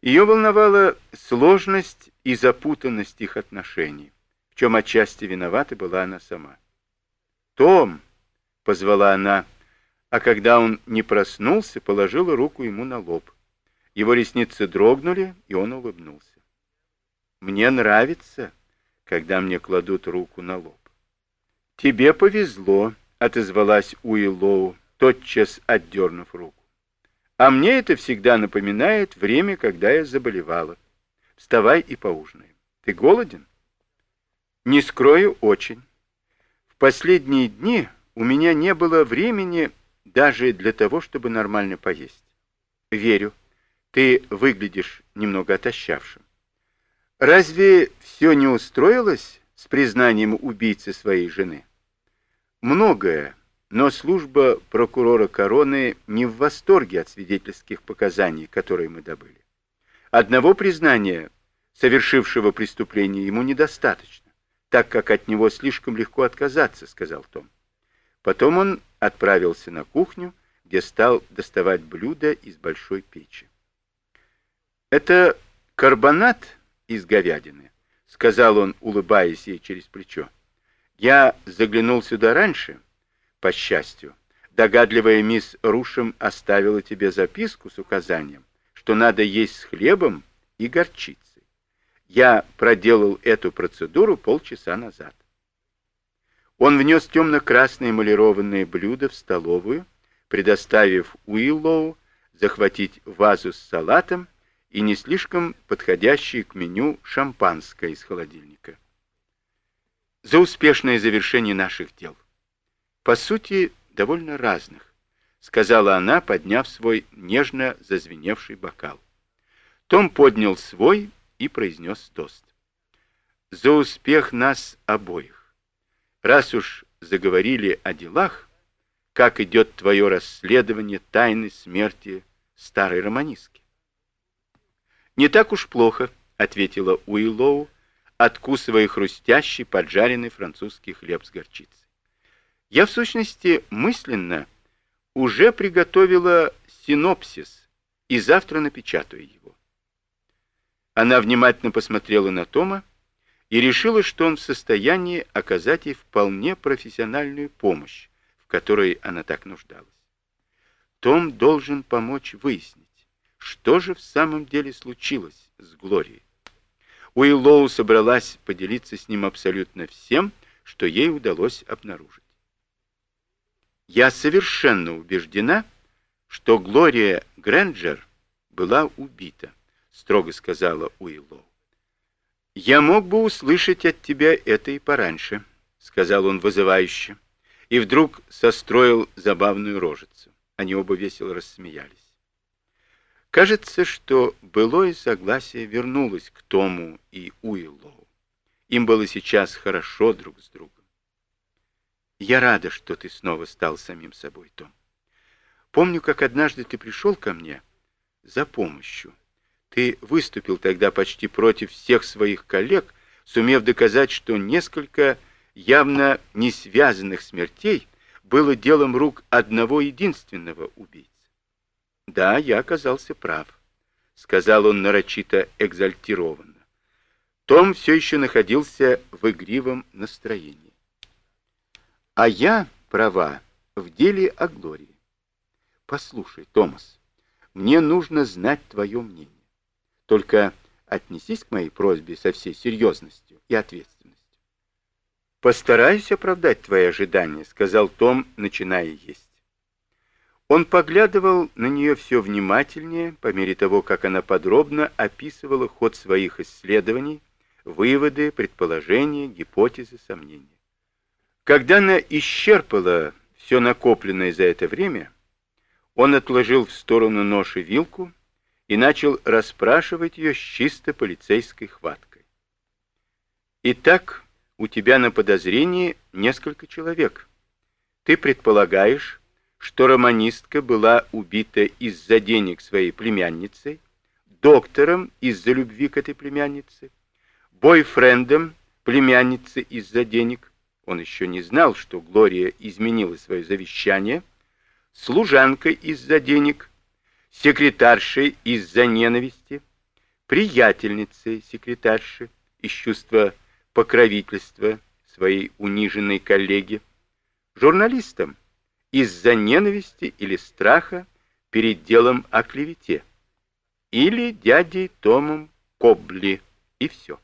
Ее волновала сложность и запутанность их отношений, в чем отчасти виновата была она сама. «Том!» — позвала она, а когда он не проснулся, положила руку ему на лоб. Его ресницы дрогнули, и он улыбнулся. «Мне нравится, когда мне кладут руку на лоб». «Тебе повезло», — отозвалась Уиллоу, тотчас отдернув руку. А мне это всегда напоминает время, когда я заболевала. Вставай и поужинай. Ты голоден? Не скрою, очень. В последние дни у меня не было времени даже для того, чтобы нормально поесть. Верю, ты выглядишь немного отощавшим. Разве все не устроилось с признанием убийцы своей жены? Многое но служба прокурора короны не в восторге от свидетельских показаний, которые мы добыли. Одного признания совершившего преступление ему недостаточно, так как от него слишком легко отказаться, сказал Том. Потом он отправился на кухню, где стал доставать блюда из большой печи. «Это карбонат из говядины», — сказал он, улыбаясь ей через плечо. «Я заглянул сюда раньше» по счастью. Догадливая мисс Рушем оставила тебе записку с указанием, что надо есть с хлебом и горчицей. Я проделал эту процедуру полчаса назад. Он внес темно-красные эмалированные блюда в столовую, предоставив Уиллоу захватить вазу с салатом и не слишком подходящее к меню шампанское из холодильника. За успешное завершение наших дел по сути, довольно разных, сказала она, подняв свой нежно зазвеневший бокал. Том поднял свой и произнес тост. За успех нас обоих. Раз уж заговорили о делах, как идет твое расследование тайны смерти старой романистки? Не так уж плохо, ответила Уиллоу, откусывая хрустящий поджаренный французский хлеб с горчицей. Я, в сущности, мысленно уже приготовила синопсис и завтра напечатаю его. Она внимательно посмотрела на Тома и решила, что он в состоянии оказать ей вполне профессиональную помощь, в которой она так нуждалась. Том должен помочь выяснить, что же в самом деле случилось с Глорией. Уиллоу собралась поделиться с ним абсолютно всем, что ей удалось обнаружить. Я совершенно убеждена, что Глория Грэнджер была убита, строго сказала Уиллоу. Я мог бы услышать от тебя это и пораньше, сказал он вызывающе, и вдруг состроил забавную рожицу. Они оба весело рассмеялись. Кажется, что былое согласие вернулось к Тому и Уиллоу. Им было сейчас хорошо друг с другом. Я рада, что ты снова стал самим собой, Том. Помню, как однажды ты пришел ко мне за помощью. Ты выступил тогда почти против всех своих коллег, сумев доказать, что несколько явно не связанных смертей было делом рук одного единственного убийцы. Да, я оказался прав, сказал он нарочито экзальтированно. Том все еще находился в игривом настроении. А я права в деле о Глории. Послушай, Томас, мне нужно знать твое мнение. Только отнесись к моей просьбе со всей серьезностью и ответственностью. «Постараюсь оправдать твои ожидания», — сказал Том, начиная есть. Он поглядывал на нее все внимательнее, по мере того, как она подробно описывала ход своих исследований, выводы, предположения, гипотезы, сомнения. Когда она исчерпала все накопленное за это время, он отложил в сторону нож и вилку и начал расспрашивать ее с чисто полицейской хваткой. «Итак, у тебя на подозрении несколько человек. Ты предполагаешь, что романистка была убита из-за денег своей племянницы, доктором из-за любви к этой племяннице, бойфрендом племянницы из-за денег, он еще не знал, что Глория изменила свое завещание, служанкой из-за денег, секретаршей из-за ненависти, приятельницей секретарши из чувства покровительства своей униженной коллеге, журналистом из-за ненависти или страха перед делом о клевете, или дядей Томом Кобли, и все.